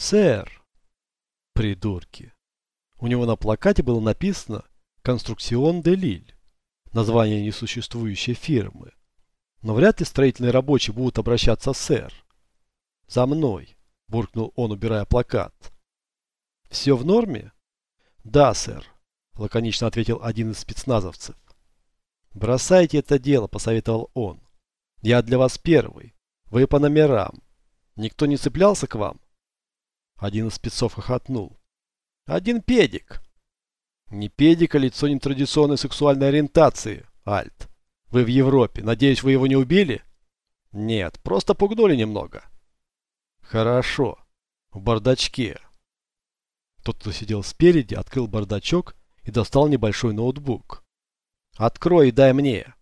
Сэр. Придурки. У него на плакате было написано «Конструкцион де Лиль», название несуществующей фирмы. Но вряд ли строительные рабочие будут обращаться сэр. «За мной», – буркнул он, убирая плакат. «Все в норме?» «Да, сэр», – лаконично ответил один из спецназовцев. «Бросайте это дело», – посоветовал он. «Я для вас первый. Вы по номерам. Никто не цеплялся к вам?» Один из спецов хохотнул. «Один педик». «Не педик, а лицо нетрадиционной сексуальной ориентации, Альт. Вы в Европе. Надеюсь, вы его не убили?» «Нет, просто пугнули немного». «Хорошо. В бардачке». Тот, кто сидел спереди, открыл бардачок и достал небольшой ноутбук. «Открой и дай мне».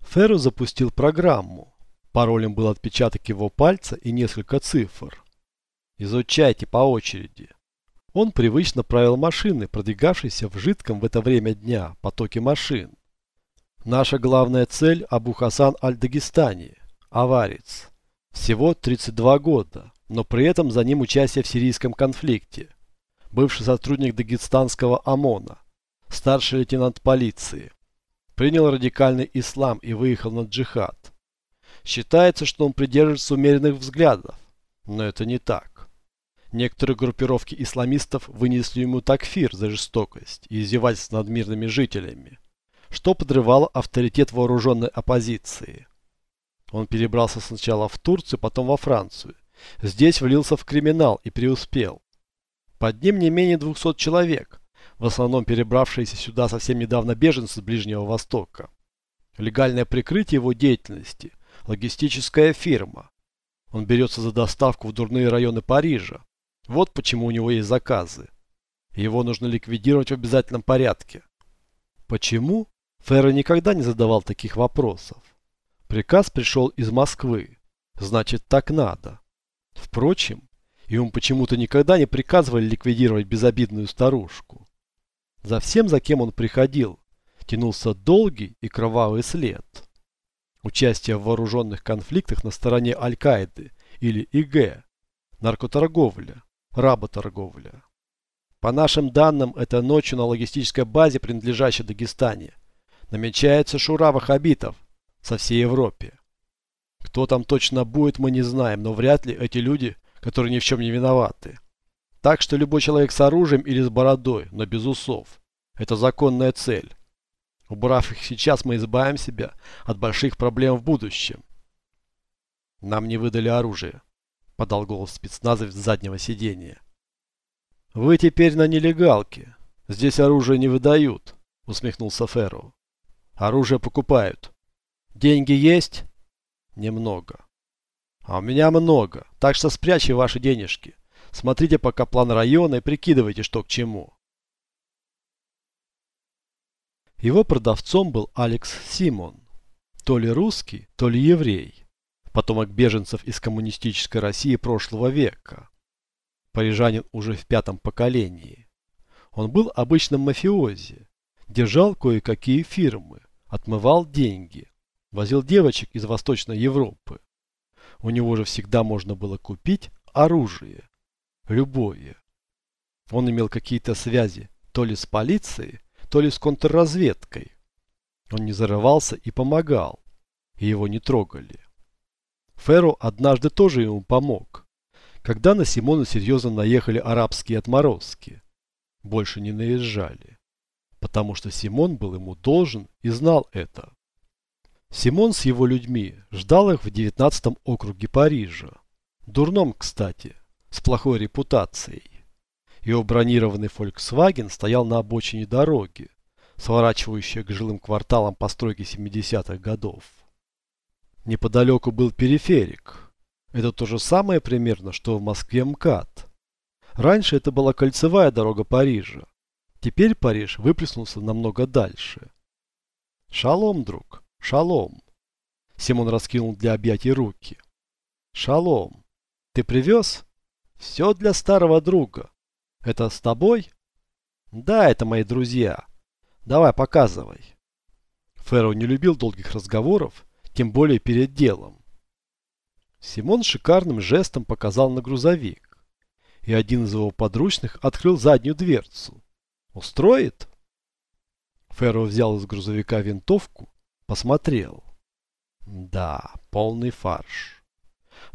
Ферро запустил программу. Паролем был отпечаток его пальца и несколько цифр. Изучайте по очереди. Он привычно правил машины, продвигавшейся в жидком в это время дня потоке машин. Наша главная цель – Абу Хасан Аль-Дагестани, аварец. Всего 32 года, но при этом за ним участие в сирийском конфликте. Бывший сотрудник дагестанского ОМОНа, старший лейтенант полиции. Принял радикальный ислам и выехал на джихад. Считается, что он придерживается умеренных взглядов, но это не так. Некоторые группировки исламистов вынесли ему такфир за жестокость и издевательство над мирными жителями, что подрывало авторитет вооруженной оппозиции. Он перебрался сначала в Турцию, потом во Францию. Здесь влился в криминал и преуспел. Под ним не менее 200 человек, в основном перебравшиеся сюда совсем недавно беженцы с Ближнего Востока. Легальное прикрытие его деятельности – логистическая фирма. Он берется за доставку в дурные районы Парижа. Вот почему у него есть заказы. Его нужно ликвидировать в обязательном порядке. Почему? Ферро никогда не задавал таких вопросов. Приказ пришел из Москвы. Значит, так надо. Впрочем, ему почему-то никогда не приказывали ликвидировать безобидную старушку. За всем, за кем он приходил, тянулся долгий и кровавый след. Участие в вооруженных конфликтах на стороне Аль-Каиды или ИГ, наркоторговля, работорговля. По нашим данным, это ночью на логистической базе, принадлежащей Дагестане, намечается шура ваххабитов со всей Европе. Кто там точно будет, мы не знаем, но вряд ли эти люди, которые ни в чем не виноваты. Так что любой человек с оружием или с бородой, но без усов. Это законная цель. Убрав их сейчас, мы избавим себя от больших проблем в будущем. Нам не выдали оружие, подал голос спецназовец с заднего сидения. Вы теперь на нелегалке. Здесь оружие не выдают, усмехнулся Ферро. Оружие покупают. Деньги есть? Немного. А у меня много, так что спрячьте ваши денежки. Смотрите пока план района и прикидывайте, что к чему. Его продавцом был Алекс Симон. То ли русский, то ли еврей. Потомок беженцев из коммунистической России прошлого века. Парижанин уже в пятом поколении. Он был обычным мафиози. Держал кое-какие фирмы. Отмывал деньги. Возил девочек из Восточной Европы. У него же всегда можно было купить оружие. Любое. Он имел какие-то связи то ли с полицией, то ли с контрразведкой. Он не зарывался и помогал, и его не трогали. Ферро однажды тоже ему помог, когда на Симона серьезно наехали арабские отморозки. Больше не наезжали, потому что Симон был ему должен и знал это. Симон с его людьми ждал их в 19 округе Парижа. Дурном, кстати с плохой репутацией. Его бронированный Volkswagen стоял на обочине дороги, сворачивающей к жилым кварталам постройки 70-х годов. Неподалеку был периферик. Это то же самое примерно, что в Москве МКАД. Раньше это была кольцевая дорога Парижа. Теперь Париж выплеснулся намного дальше. «Шалом, друг, шалом!» Симон раскинул для объятий руки. «Шалом! Ты привез?» Все для старого друга. Это с тобой? Да, это мои друзья. Давай, показывай. Ферро не любил долгих разговоров, тем более перед делом. Симон шикарным жестом показал на грузовик. и один из его подручных открыл заднюю дверцу. «Устроит?» Ферро взял из грузовика винтовку, посмотрел. Да, полный фарш.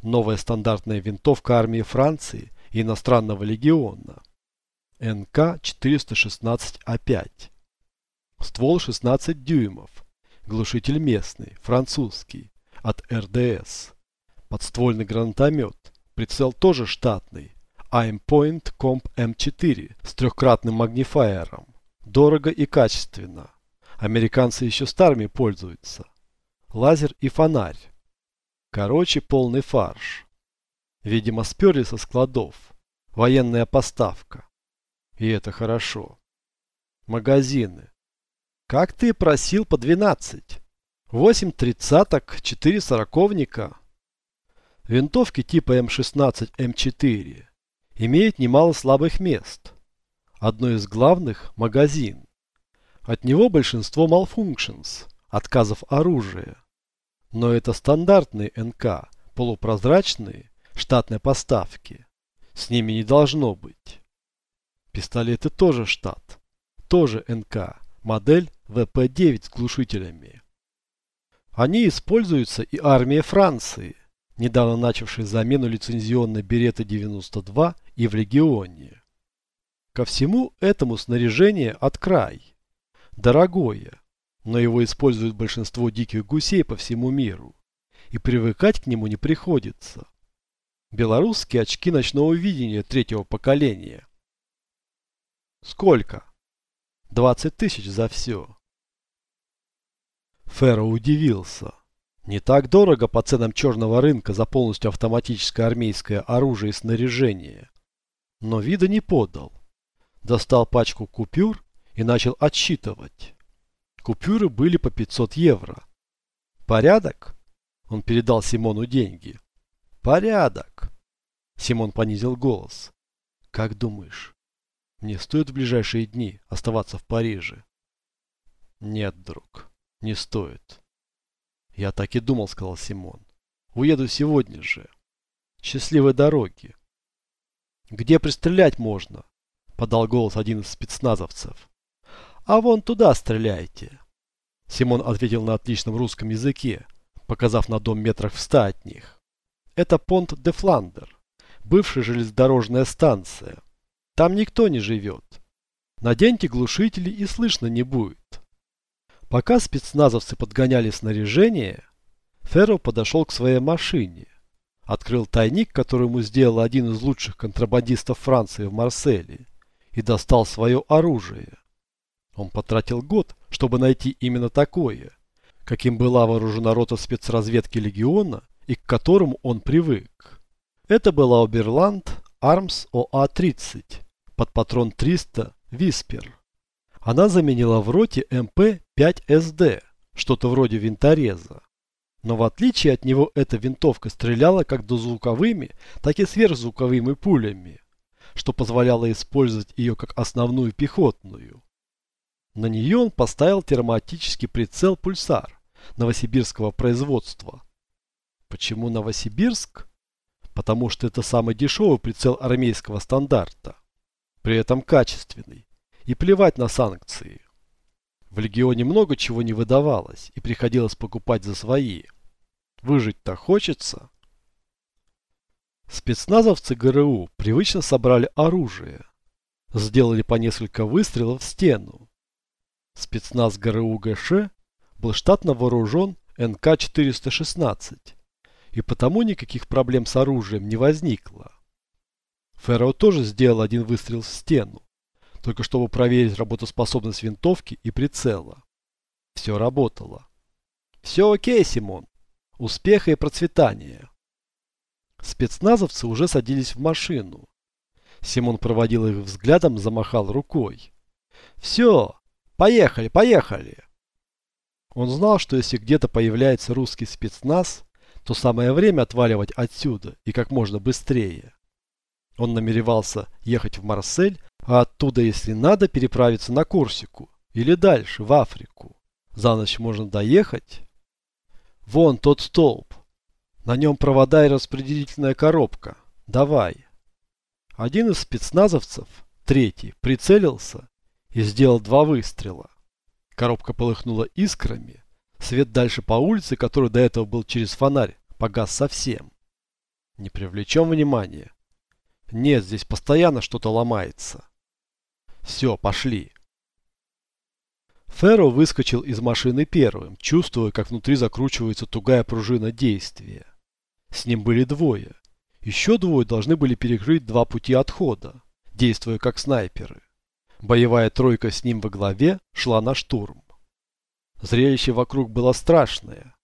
Новая стандартная винтовка армии Франции и иностранного легиона. НК-416А5. Ствол 16 дюймов. Глушитель местный, французский, от РДС. Подствольный гранатомет. Прицел тоже штатный. Aimpoint Comp M4 с трехкратным магнифайером. Дорого и качественно. Американцы еще старыми пользуются. Лазер и фонарь. Короче, полный фарш. Видимо, сперли со складов. Военная поставка. И это хорошо. Магазины. Как ты просил по 12? 8 тридцаток, 4 сороковника. Винтовки типа М16, М4 имеют немало слабых мест. Одно из главных – магазин. От него большинство malfunctions, отказов оружия. Но это стандартные НК, полупрозрачные, штатной поставки. С ними не должно быть. Пистолеты тоже штат. Тоже НК, модель ВП-9 с глушителями. Они используются и армия Франции, недавно начавшей замену лицензионной Берета 92 и в регионе. Ко всему этому снаряжение от край. Дорогое, но его использует большинство диких гусей по всему миру. И привыкать к нему не приходится. Белорусские очки ночного видения третьего поколения. Сколько? 20 тысяч за все. Ферро удивился. Не так дорого по ценам черного рынка за полностью автоматическое армейское оружие и снаряжение. Но вида не подал достал пачку купюр и начал отсчитывать. Купюры были по 500 евро. «Порядок?» Он передал Симону деньги. «Порядок!» Симон понизил голос. «Как думаешь, мне стоит в ближайшие дни оставаться в Париже?» «Нет, друг, не стоит». «Я так и думал», — сказал Симон. «Уеду сегодня же. Счастливой дороги». «Где пристрелять можно?» подал голос один из спецназовцев. «А вон туда стреляйте!» Симон ответил на отличном русском языке, показав на дом метрах в ста от них. «Это понт де Фландер, бывшая железнодорожная станция. Там никто не живет. Наденьте глушители и слышно не будет». Пока спецназовцы подгоняли снаряжение, Ферро подошел к своей машине, открыл тайник, который ему сделал один из лучших контрабандистов Франции в Марселе, и достал свое оружие. Он потратил год, чтобы найти именно такое, каким была вооружена рота спецразведки Легиона и к которому он привык. Это была Оберланд Армс ОА-30 под патрон 300 Whisper. Она заменила в роте МП-5СД, что-то вроде винтореза. Но в отличие от него эта винтовка стреляла как дозвуковыми, так и сверхзвуковыми пулями что позволяло использовать ее как основную пехотную. На нее он поставил термооптический прицел «Пульсар» новосибирского производства. Почему Новосибирск? Потому что это самый дешевый прицел армейского стандарта. При этом качественный. И плевать на санкции. В Легионе много чего не выдавалось, и приходилось покупать за свои. Выжить-то хочется. Спецназовцы ГРУ привычно собрали оружие. Сделали по несколько выстрелов в стену. Спецназ ГРУ ГШ был штатно вооружен НК-416, и потому никаких проблем с оружием не возникло. Ферро тоже сделал один выстрел в стену, только чтобы проверить работоспособность винтовки и прицела. Все работало. Все окей, Симон. Успеха и процветания. Спецназовцы уже садились в машину. Симон проводил их взглядом, замахал рукой. «Все, поехали, поехали!» Он знал, что если где-то появляется русский спецназ, то самое время отваливать отсюда и как можно быстрее. Он намеревался ехать в Марсель, а оттуда, если надо, переправиться на Корсику или дальше, в Африку. За ночь можно доехать. Вон тот столб. На нем провода и распределительная коробка. Давай. Один из спецназовцев, третий, прицелился и сделал два выстрела. Коробка полыхнула искрами. Свет дальше по улице, который до этого был через фонарь, погас совсем. Не привлечем внимания. Нет, здесь постоянно что-то ломается. Все, пошли. Ферро выскочил из машины первым, чувствуя, как внутри закручивается тугая пружина действия. С ним были двое. Еще двое должны были перекрыть два пути отхода, действуя как снайперы. Боевая тройка с ним во главе шла на штурм. Зрелище вокруг было страшное.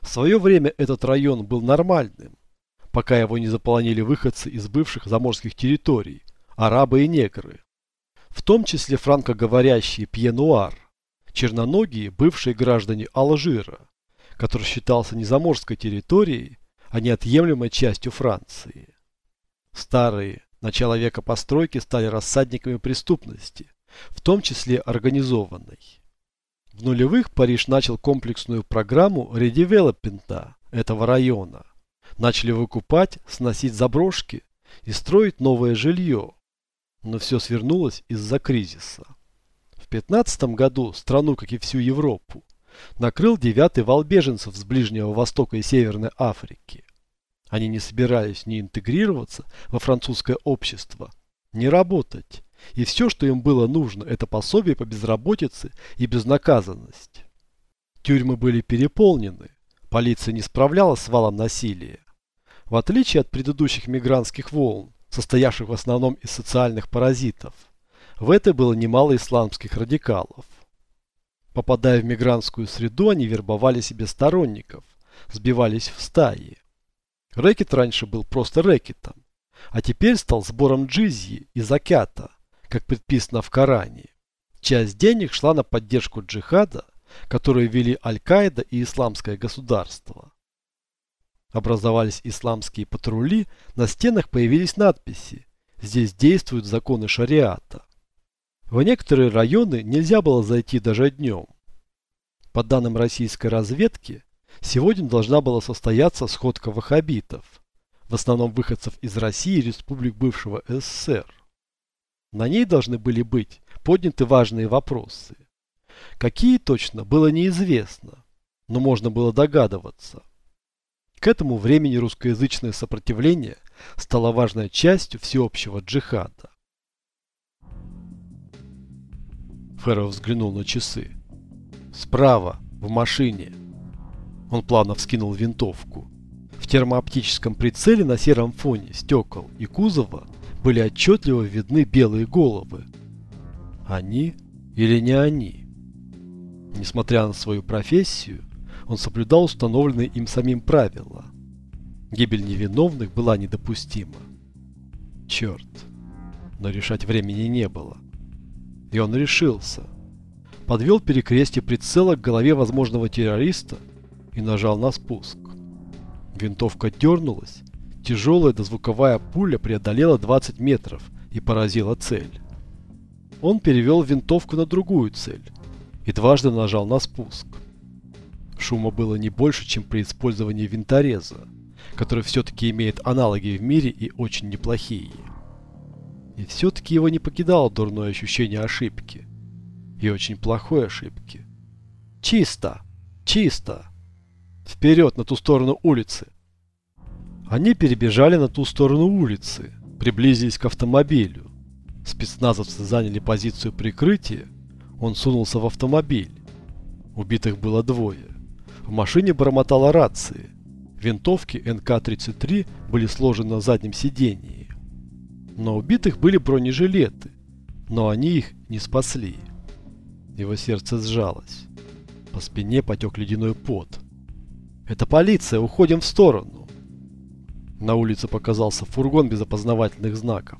В свое время этот район был нормальным, пока его не заполонили выходцы из бывших заморских территорий, арабы и негры. В том числе франкоговорящие пьенуар, черноногие бывшие граждане Алжира, который считался не заморской территорией, а неотъемлемой частью Франции. Старые, начало века постройки стали рассадниками преступности, в том числе организованной. В нулевых Париж начал комплексную программу редевелопмента этого района. Начали выкупать, сносить заброшки и строить новое жилье. Но все свернулось из-за кризиса. В 15 году страну, как и всю Европу, накрыл девятый вал беженцев с Ближнего Востока и Северной Африки. Они не собирались ни интегрироваться во французское общество, ни работать. И все, что им было нужно, это пособие по безработице и безнаказанность. Тюрьмы были переполнены, полиция не справлялась с валом насилия. В отличие от предыдущих мигрантских волн, состоявших в основном из социальных паразитов, в этой было немало исламских радикалов. Попадая в мигрантскую среду, они вербовали себе сторонников, сбивались в стаи. Рэкет раньше был просто рэкетом, а теперь стал сбором джизьи и закята, как предписано в Коране. Часть денег шла на поддержку джихада, который вели Аль-Каида и Исламское государство. Образовались исламские патрули, на стенах появились надписи «Здесь действуют законы шариата». В некоторые районы нельзя было зайти даже днем. По данным российской разведки, Сегодня должна была состояться сходка ваххабитов, в основном выходцев из России и республик бывшего СССР. На ней должны были быть подняты важные вопросы. Какие точно, было неизвестно, но можно было догадываться. К этому времени русскоязычное сопротивление стало важной частью всеобщего джихада. Ферро взглянул на часы. Справа, в машине. Он плавно вскинул винтовку. В термооптическом прицеле на сером фоне стекол и кузова были отчетливо видны белые головы. Они или не они? Несмотря на свою профессию, он соблюдал установленные им самим правила. Гибель невиновных была недопустима. Черт, но решать времени не было. И он решился. Подвел перекрестие прицела к голове возможного террориста и нажал на спуск. Винтовка дернулась, тяжелая дозвуковая пуля преодолела 20 метров и поразила цель. Он перевел винтовку на другую цель и дважды нажал на спуск. Шума было не больше, чем при использовании винтореза, который все-таки имеет аналоги в мире и очень неплохие. И все-таки его не покидало дурное ощущение ошибки. И очень плохой ошибки. Чисто! Чисто! Вперед, на ту сторону улицы. Они перебежали на ту сторону улицы, приблизились к автомобилю. Спецназовцы заняли позицию прикрытия. Он сунулся в автомобиль. Убитых было двое. В машине бормотала рации. Винтовки НК-33 были сложены на заднем сидении. Но убитых были бронежилеты, но они их не спасли. Его сердце сжалось. По спине потек ледяной пот. «Это полиция, уходим в сторону!» На улице показался фургон без опознавательных знаков.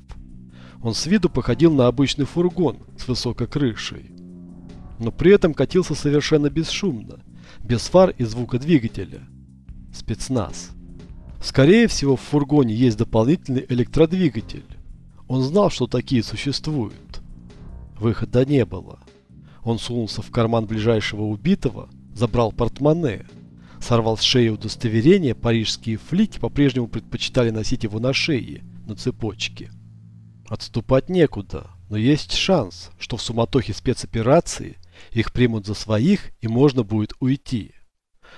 Он с виду походил на обычный фургон с высокой крышей. Но при этом катился совершенно бесшумно, без фар и звука двигателя. Спецназ. Скорее всего в фургоне есть дополнительный электродвигатель. Он знал, что такие существуют. Выхода не было. Он сунулся в карман ближайшего убитого, забрал портмоне сорвал с шеи удостоверение, парижские флики по-прежнему предпочитали носить его на шее, на цепочке. Отступать некуда, но есть шанс, что в суматохе спецоперации их примут за своих и можно будет уйти.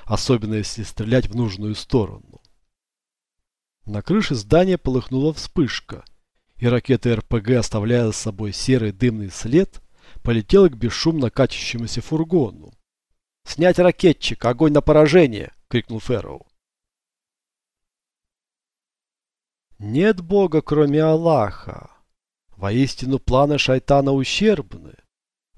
Особенно если стрелять в нужную сторону. На крыше здания полыхнула вспышка, и ракета РПГ, оставляя за собой серый дымный след, полетела к бесшумно катящемуся фургону. «Снять ракетчик! Огонь на поражение!» — крикнул Фэрроу. Нет Бога, кроме Аллаха. Воистину планы шайтана ущербны.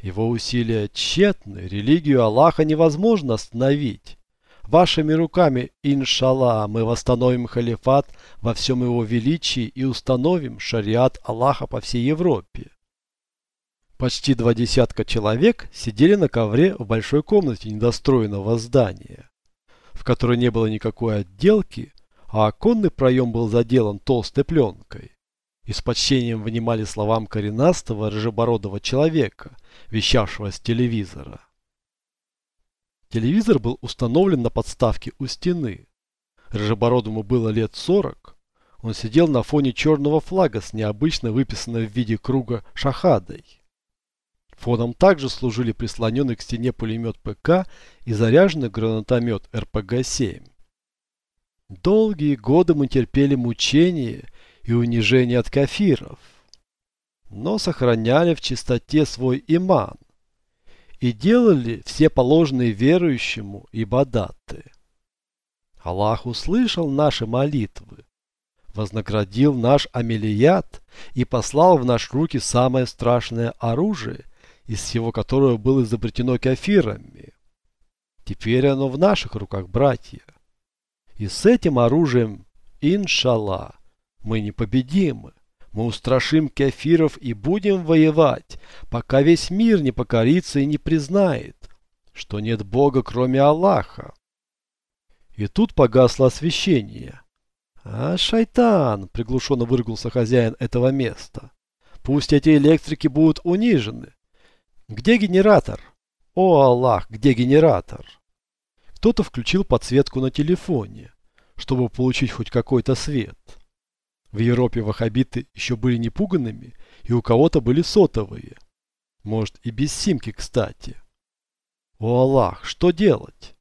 Его усилия тщетны, религию Аллаха невозможно остановить. Вашими руками, иншалла, мы восстановим халифат во всем его величии и установим шариат Аллаха по всей Европе. Почти два десятка человек сидели на ковре в большой комнате недостроенного здания, в которой не было никакой отделки, а оконный проем был заделан толстой пленкой. И с почтением внимали словам коренастого рыжебородого человека, вещавшего с телевизора. Телевизор был установлен на подставке у стены. Рыжебородому было лет сорок. Он сидел на фоне черного флага с необычно выписанной в виде круга шахадой. Фоном также служили прислоненный к стене пулемет ПК и заряженный гранатомет РПГ-7. Долгие годы мы терпели мучения и унижение от кафиров, но сохраняли в чистоте свой иман и делали все положенные верующему ибадаты. Аллах услышал наши молитвы, вознаградил наш амелият и послал в наши руки самое страшное оружие, из всего которого было изобретено кафирами. Теперь оно в наших руках, братья. И с этим оружием, иншалла, мы непобедимы. Мы устрашим кефиров и будем воевать, пока весь мир не покорится и не признает, что нет Бога, кроме Аллаха. И тут погасло освещение. А, шайтан, приглушенно выругался хозяин этого места. Пусть эти электрики будут унижены. Где генератор? О, Аллах, где генератор? Кто-то включил подсветку на телефоне, чтобы получить хоть какой-то свет. В Европе ваххабиты еще были не пуганными, и у кого-то были сотовые. Может и без симки, кстати. О Аллах, что делать?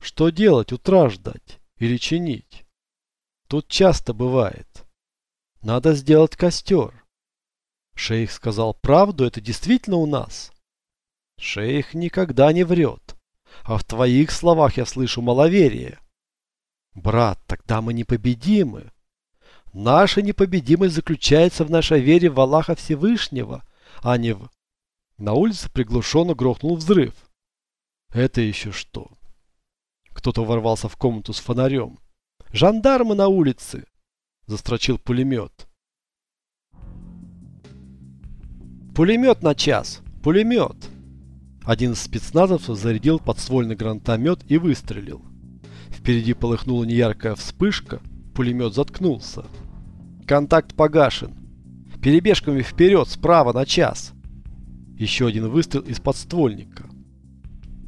Что делать, утра ждать или чинить? Тут часто бывает. Надо сделать костер. Шейх сказал правду, это действительно у нас. Шейх никогда не врет. А в твоих словах я слышу маловерие. Брат, тогда мы непобедимы. Наша непобедимость заключается в нашей вере в Аллаха Всевышнего, а не в... На улице приглушенно грохнул взрыв. Это еще что? Кто-то ворвался в комнату с фонарем. «Жандармы на улице!» Застрочил пулемет. «Пулемет на час! Пулемет!» Один из спецназовцев зарядил подствольный гранатомет и выстрелил. Впереди полыхнула неяркая вспышка, пулемет заткнулся. Контакт погашен. Перебежками вперед, справа на час. Еще один выстрел из подствольника.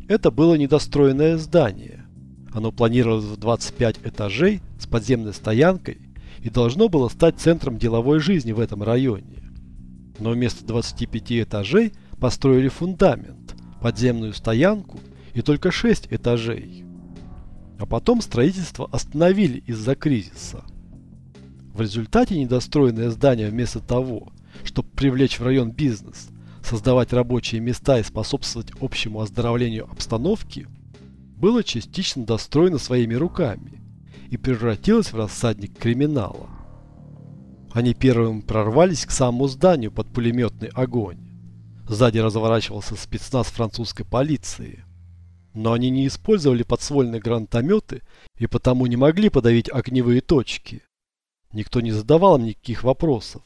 Это было недостроенное здание. Оно планировалось в 25 этажей с подземной стоянкой и должно было стать центром деловой жизни в этом районе. Но вместо 25 этажей построили фундамент, подземную стоянку и только 6 этажей. А потом строительство остановили из-за кризиса. В результате недостроенное здание вместо того, чтобы привлечь в район бизнес, создавать рабочие места и способствовать общему оздоровлению обстановки, было частично достроено своими руками и превратилось в рассадник криминала. Они первым прорвались к самому зданию под пулеметный огонь. Сзади разворачивался спецназ французской полиции. Но они не использовали подствольные гранатометы и потому не могли подавить огневые точки. Никто не задавал им никаких вопросов.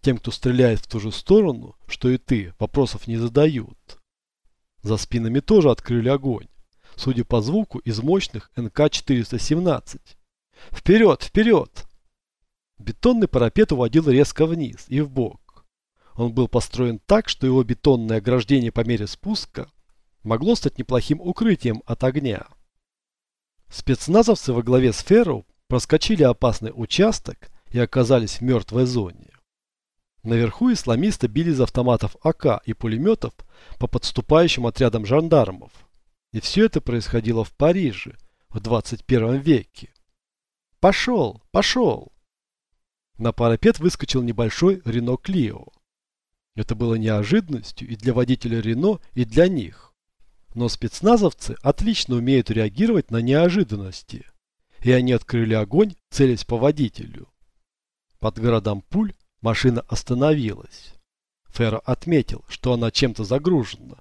Тем, кто стреляет в ту же сторону, что и ты, вопросов не задают. За спинами тоже открыли огонь. Судя по звуку, из мощных НК-417. Вперед, вперед! Бетонный парапет уводил резко вниз и в бок. Он был построен так, что его бетонное ограждение по мере спуска могло стать неплохим укрытием от огня. Спецназовцы во главе с Ферроу проскочили опасный участок и оказались в мертвой зоне. Наверху исламисты били из автоматов АК и пулеметов по подступающим отрядам жандармов. И все это происходило в Париже в 21 веке. «Пошел! Пошел!» На парапет выскочил небольшой Рено Клио. Это было неожиданностью и для водителя Рено, и для них. Но спецназовцы отлично умеют реагировать на неожиданности. И они открыли огонь, целясь по водителю. Под городом пуль машина остановилась. Ферро отметил, что она чем-то загружена.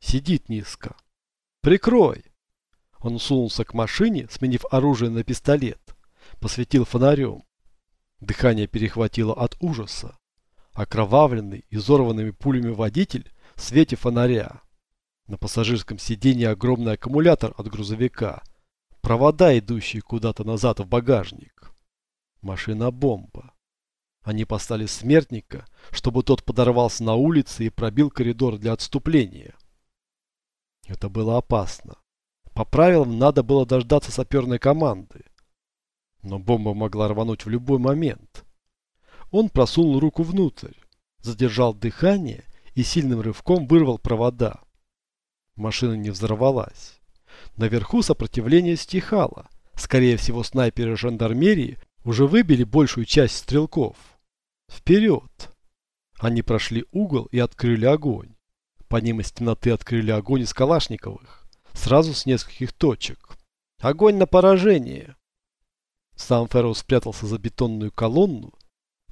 Сидит низко. «Прикрой!» Он сунулся к машине, сменив оружие на пистолет. Посветил фонарем. Дыхание перехватило от ужаса. Окровавленный, изорванными пулями водитель в свете фонаря. На пассажирском сиденье огромный аккумулятор от грузовика. Провода, идущие куда-то назад в багажник. Машина-бомба. Они послали смертника, чтобы тот подорвался на улице и пробил коридор для отступления. Это было опасно. По правилам надо было дождаться саперной команды. Но бомба могла рвануть в любой момент. Он просунул руку внутрь, задержал дыхание и сильным рывком вырвал провода. Машина не взорвалась. Наверху сопротивление стихало. Скорее всего, снайперы жандармерии уже выбили большую часть стрелков. Вперед! Они прошли угол и открыли огонь. По ним из темноты открыли огонь из калашниковых. Сразу с нескольких точек. Огонь на поражение! Сам Ферроу спрятался за бетонную колонну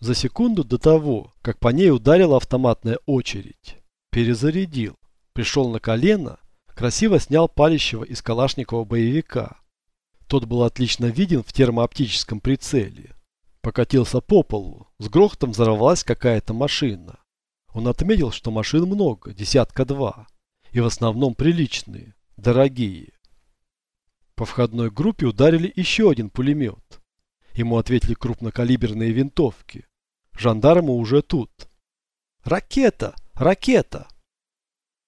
за секунду до того, как по ней ударила автоматная очередь. Перезарядил, пришел на колено, красиво снял палящего из калашникова боевика. Тот был отлично виден в термооптическом прицеле. Покатился по полу, с грохотом взорвалась какая-то машина. Он отметил, что машин много, десятка два, и в основном приличные, дорогие. По входной группе ударили еще один пулемет. Ему ответили крупнокалиберные винтовки. Жандармы уже тут. «Ракета! Ракета!»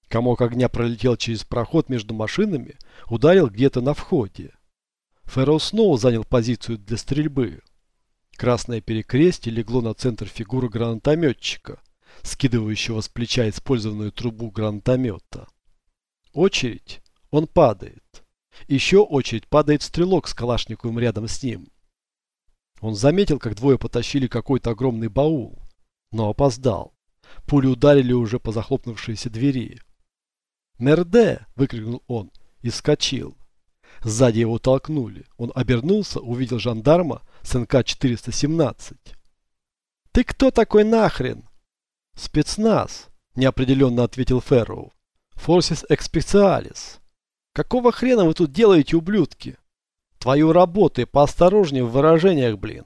Комок огня пролетел через проход между машинами, ударил где-то на входе. Ферроу снова занял позицию для стрельбы. Красное перекрестие легло на центр фигуры гранатометчика, скидывающего с плеча использованную трубу гранатомета. Очередь. Он падает. Еще очередь падает стрелок с калашниковым рядом с ним. Он заметил, как двое потащили какой-то огромный баул, но опоздал. Пули ударили уже по захлопнувшейся двери. «Мерде!» – выкрикнул он и вскочил. Сзади его толкнули. Он обернулся, увидел жандарма с НК-417. «Ты кто такой нахрен?» «Спецназ», – неопределенно ответил Ферроу. «Форсис Экспециалис». «Какого хрена вы тут делаете, ублюдки?» Твою работу и поосторожнее в выражениях, блин.